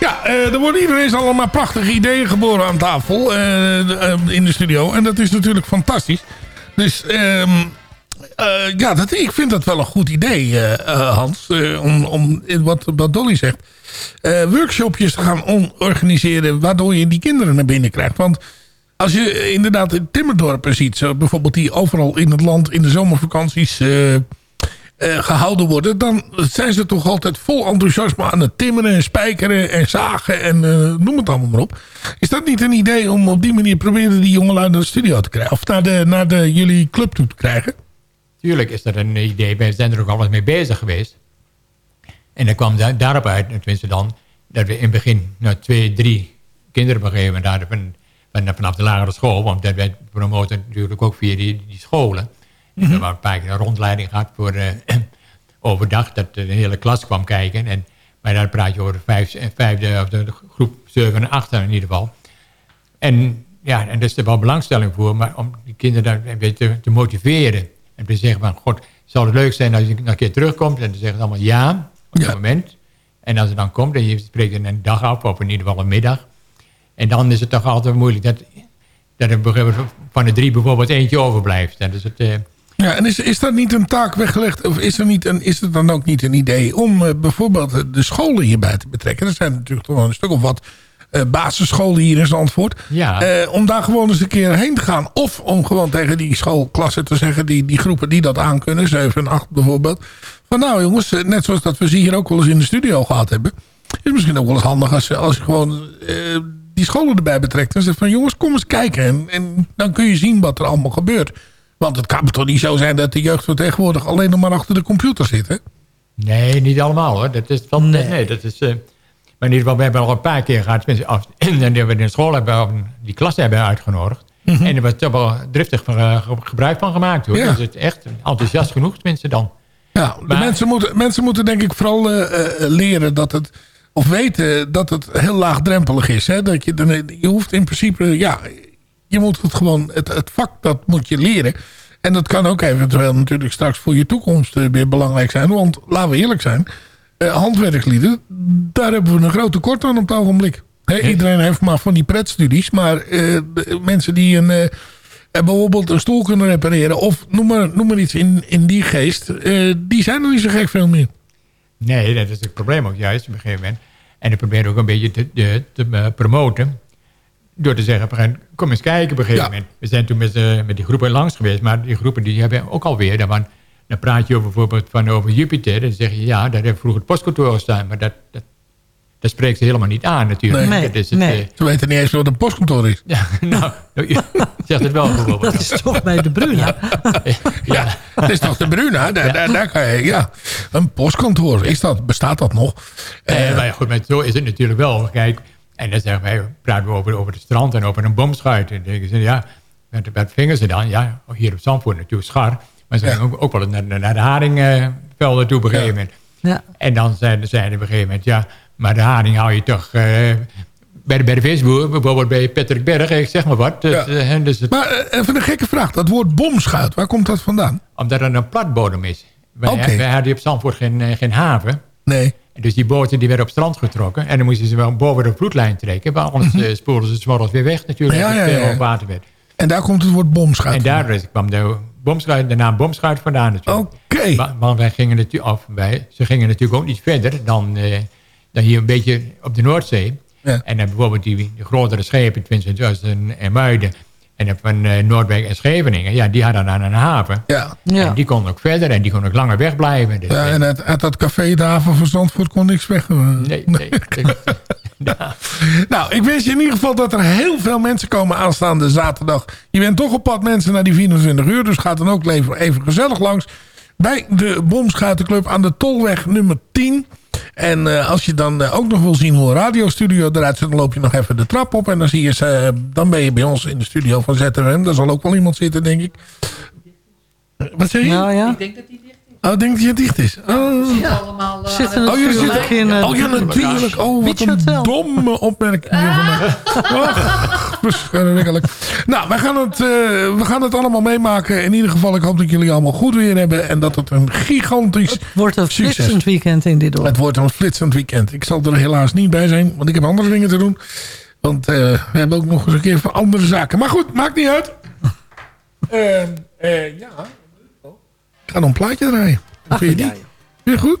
Ja, eh, er worden iedereen allemaal prachtige ideeën geboren aan tafel eh, eh, in de studio. En dat is natuurlijk fantastisch. Dus ehm, eh, ja, dat, ik vind dat wel een goed idee, Hans. om, om wat, wat Dolly zegt. workshopjes te gaan organiseren waardoor je die kinderen naar binnen krijgt. Want als je inderdaad in timmerdorpen ziet, zo bijvoorbeeld die overal in het land in de zomervakanties gehouden worden, dan zijn ze toch altijd vol enthousiasme aan het timmeren en spijkeren en zagen en eh, noem het allemaal maar op. Is dat niet een idee om op die manier proberen die jongelui naar de studio te krijgen? Of naar, de, naar de, jullie club toe te krijgen? Tuurlijk is dat een idee. We zijn er ook al eens mee bezig geweest. En dan kwam da- daarop uit, tenminste dan, dat we in het begin nou, twee, drie kinderen moment hadden van, van, vanaf de lagere school. Want dat wij promoten natuurlijk ook via die, die scholen. En we hebben een paar keer een rondleiding gehad voor eh, overdag, dat de hele klas kwam kijken. En, maar dan praat je over de vijf, vijfde, of de, groep 7 en 8 in ieder geval. En ja, en daar is er wel belangstelling voor, maar om die kinderen daar een beetje te, te motiveren. En te zeggen van, god, zou het leuk zijn als je nog een keer terugkomt? En dan zeggen ze allemaal ja, op het moment. En als het dan komt, en je spreekt een dag af, of in ieder geval een middag. En dan is het toch altijd moeilijk dat, dat er van de drie bijvoorbeeld eentje overblijft. En dus het, eh, Ja, en is, is dat niet een taak weggelegd? Of is er, niet een, is er dan ook niet een idee om eh, bijvoorbeeld de scholen hierbij te betrekken? Er zijn natuurlijk toch wel een stuk of wat eh, basisscholen hier in Zandvoort. Ja. Eh, om daar gewoon eens een keer heen te gaan. Of om gewoon tegen die schoolklassen te zeggen, die, die groepen die dat aankunnen, 7 en 8 bijvoorbeeld. Van nou jongens, eh, net zoals dat we ze hier ook wel eens in de studio gehad hebben. Is misschien ook wel eens handig als, je- als je gewoon eh, die scholen erbij betrekt. En zegt van jongens, kom eens kijken. En, en dan kun je zien wat er allemaal gebeurt. Want het kan toch niet zo zijn dat de jeugd van tegenwoordig alleen nog maar achter de computer zit, hè? Nee, niet allemaal hoor. Dat is van, nee. dat is, eh, maar in ieder geval, we hebben al een paar keer gehad. tenminste, af- En die hebben we in de school hebben, die klas hebben uitgenodigd. Mhm. En er was toch wel driftig eh, ge- gebruik van gemaakt hoor. Ja. Dus het is echt enthousiast genoeg, tenminste dan. Ja, de mensen, moeten, mensen moeten denk ik vooral eh, eh, leren dat het... Of weten dat het heel laagdrempelig is. Hè? Dat je, dan- je hoeft in principe... Ja, je moet het gewoon... Het, het vak, dat moet je leren. En dat kan ook eventueel natuurlijk straks voor je toekomst eh, weer belangrijk zijn. Want laten we eerlijk zijn. eh, handwerkslieden, daar hebben we een groot tekort aan op het ogenblik. Hè, iedereen heeft maar van die pretstudies. Maar eh, mensen die een... bijvoorbeeld een stoel kunnen repareren. Of noem maar, noem maar iets in, in die geest. die zijn er niet zo gek veel meer. Nee, dat is het probleem ook juist op een gegeven moment. En dat probeer ook een beetje te, te, te, promoten. Door te zeggen, een kom eens kijken op een gegeven moment. We zijn toen met, eh, met die groepen langs geweest. Maar die groepen die hebben ook alweer... Dan, van- dan praat je over, bijvoorbeeld van over Jupiter. En dan zeg je, ja, daar heeft vroeger het postkantoor gestaan. Maar dat, dat, dat spreekt ze helemaal niet aan natuurlijk. Nee. dat is het, Nee. eh, Ze weten niet eens wat een postkantoor is. Ja, nou, je zegt het wel bijvoorbeeld. Dat is toch bij de Bruna? Ja, het is toch de Bruna? Daar, daar, daar kan je, ja. Een postkantoor, is dat, bestaat dat nog? Eh, maar ja, goed, maar zo is het natuurlijk wel. Kijk, en dan zeggen wij, praten we over, over het strand en over een bomschuit. En dan denken ze, ja, wat, wat vingen ze dan? Ja, hier op Zandvoort natuurlijk schar. Maar ze gingen ook, ook wel naar, naar de haringvelden toe op een gegeven moment. Ja. En dan zeiden ze op een gegeven moment, ja, maar de haring hou je toch... eh, bij de, bij de visboer, bijvoorbeeld bij Patrick Berg, ik zeg maar wat. Eh, dus het, Maar eh, even een gekke vraag. Dat woord bomschuit, waar komt dat vandaan? omdat er een platbodem is. Wij, Oké. wij hadden hier op Zandvoort geen, geen haven. Nee. Dus die boten die werden op strand getrokken. En dan moesten ze wel boven de vloedlijn trekken. Want anders eh, spoelden ze 's morgens weer weg natuurlijk. Ja, als ja, het ja. op water werd. En daar komt het woord bomschuit En daar kwam de, bomschuit, de naam bomschuit vandaan natuurlijk. Oké. Maar, want wij gingen natuurlijk, wij, ze gingen natuurlijk ook niet verder dan, eh, dan hier een beetje op de Noordzee. Ja. En dan bijvoorbeeld die, de grotere schepen, tenminste zoals een en Muiden. En dan van eh, Noordwijk en Scheveningen. Ja, die hadden dan een haven. Ja. En die konden ook verder en die konden ook langer wegblijven. Dus, Ja, eh, en uit, uit dat café de haven van Zandvoort kon niks weg. Nee, nee. nou, ik wens je in ieder geval dat er heel veel mensen komen aanstaande zaterdag. Je bent toch op pad mensen naar die 24 uur. Dus ga dan ook even, even gezellig langs. Bij de Bomschuitenclub aan de Tolweg nummer 10. En eh, als je dan eh, ook nog wil zien hoe een radiostudio eruit ziet... dan loop je nog even de trap op. En dan, zie je ze, eh, dan ben je bij ons in de studio van ZRM. Daar zal ook wel iemand zitten, denk ik. Wat zeg je? Nou ja. Ik denk dat die. Oh, denk dat je dicht is? Oh. allemaal... eh, Zitten aan het Oh, jullie zitten... in, eh, oh ja, natuurlijk. Oh, wat een domme opmerking hier van mij. Oh, verschrikkelijk. Nou, wij gaan, het, eh, we gaan het allemaal meemaken. In ieder geval, ik hoop dat jullie allemaal goed weer hebben. En dat het een gigantisch Wordt een succes. flitsend weekend in dit dorp. Het wordt een flitsend weekend. Ik zal er helaas niet bij zijn, want ik heb andere dingen te doen. Want eh, we hebben ook nog eens een keer voor andere zaken. Maar goed, maakt niet uit. Eh, eh, ja. Ik ga nog een plaatje draaien. Ach, Vind je? Vind je goed?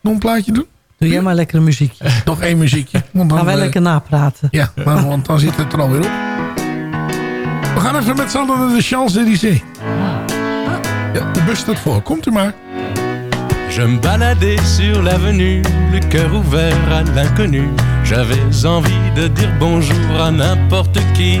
Nog een plaatje doen? Doe jij maar lekker een muziekje. Nog één muziekje. Want dan, Gaan wij eh, lekker napraten. Ja, maar, want dan zit het er alweer op. We gaan even met z'n allen naar de Champs-Élysées. Ja, de bus staat voor. Komt u maar. Je me baladais sur l'avenue, le cœur ouvert à l'inconnu. J'avais envie de dire bonjour à n'importe qui.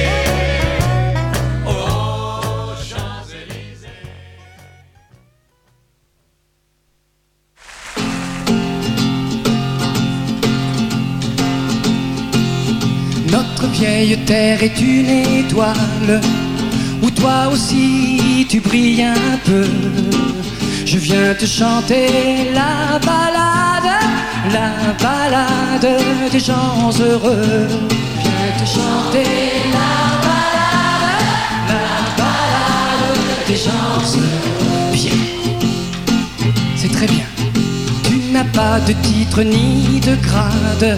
Notre vieille terre est une étoile où toi aussi tu brilles un peu. Je viens te chanter la balade, la balade des gens heureux. Je viens te chanter la balade, la balade des gens heureux. Bien, c'est très bien. Tu n'as pas de titre ni de grade,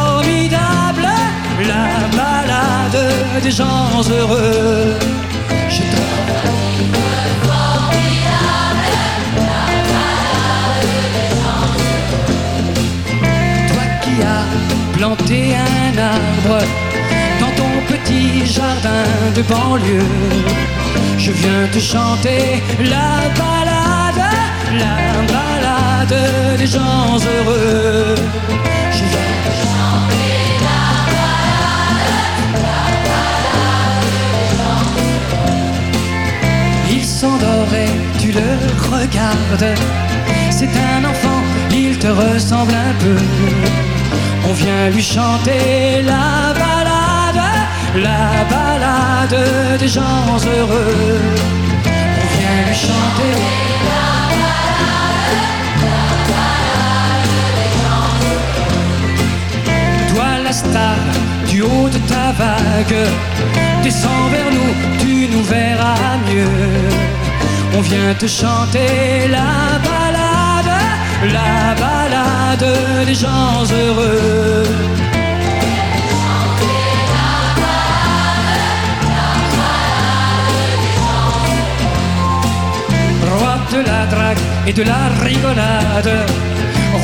la balade des gens heureux. Je. Toi qui as planté un arbre dans ton petit jardin de banlieue, je viens te chanter la balade, la balade des gens heureux. Tu le regardes. C'est un enfant, il te ressemble un peu. On vient lui chanter la balade, la balade des gens heureux. On vient lui chanter la balade, la balade des gens heureux. Toi la star du haut de ta vague, descends vers nous, tu nous verras mieux. On vient te chanter la balade, la balade des gens heureux. De la drague et de la rigolade,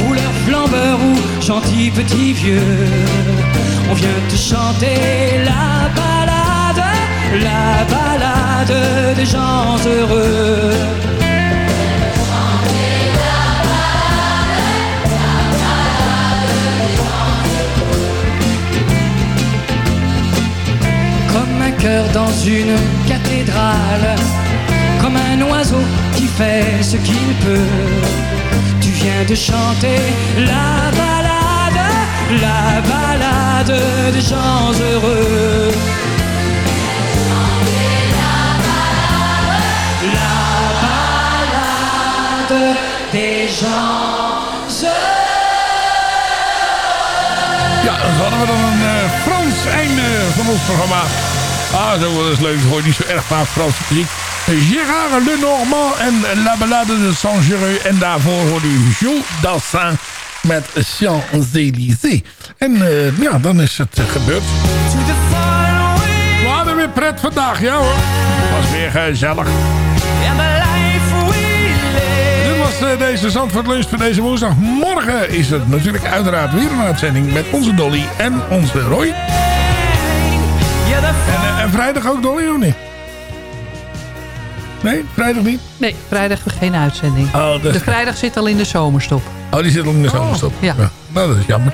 rouleur flambeur ou gentil petit vieux, on vient te chanter la balade, la balade des gens heureux. Comme un cœur dans une cathédrale, comme un oiseau qui fait ce qu'il peut. Tu viens de chanter la balade, la balade des gens heureux. Des gens heureux. Ja, dan hadden we dan een eh, Frans einde van ons programma. Ah, zo dat is leuk. Hoor niet zo erg vaak Franse muziek. Gérard Lenormand en La Ballade de Saint-Géreux. En daarvoor hoorde u Jules Dassin met Champs-Élysées. En eh, ja, dan is het eh, gebeurd. We hadden weer pret vandaag, ja hoor. Het was weer gezellig. Eh, deze Zandvoort Lunch voor deze woensdag. Morgen is het natuurlijk uiteraard weer een uitzending met onze Dolly en onze Roy. En, eh, en vrijdag ook Dolly of niet? Nee, vrijdag niet? Nee, vrijdag geen uitzending. Oh, is- De vrijdag zit al in de zomerstop. Oh, die zit al in de zomerstop. ja. Nou, dat is jammer.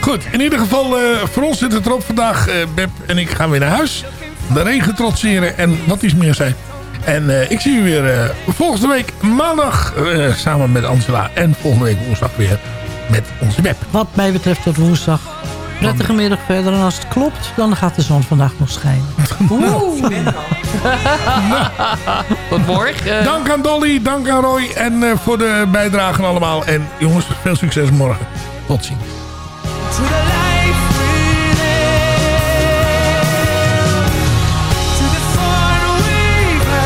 Goed, in ieder geval, eh, voor ons zit het erop vandaag. Eh, Beb en ik gaan weer naar huis. De regen trotseren en wat iets meer zijn. En eh, ik zie u weer eh, volgende week maandag eh, samen met Angela. En volgende week woensdag weer met onze Beb. Wat mij betreft tot woensdag. Prettige middag verder. En als het klopt, dan gaat de zon vandaag nog schijnen. Oeh. Tot morgen. Dank aan Dolly, dank aan Roy en eh, voor de bijdrage allemaal. En jongens, veel succes morgen. Tot ziens. To the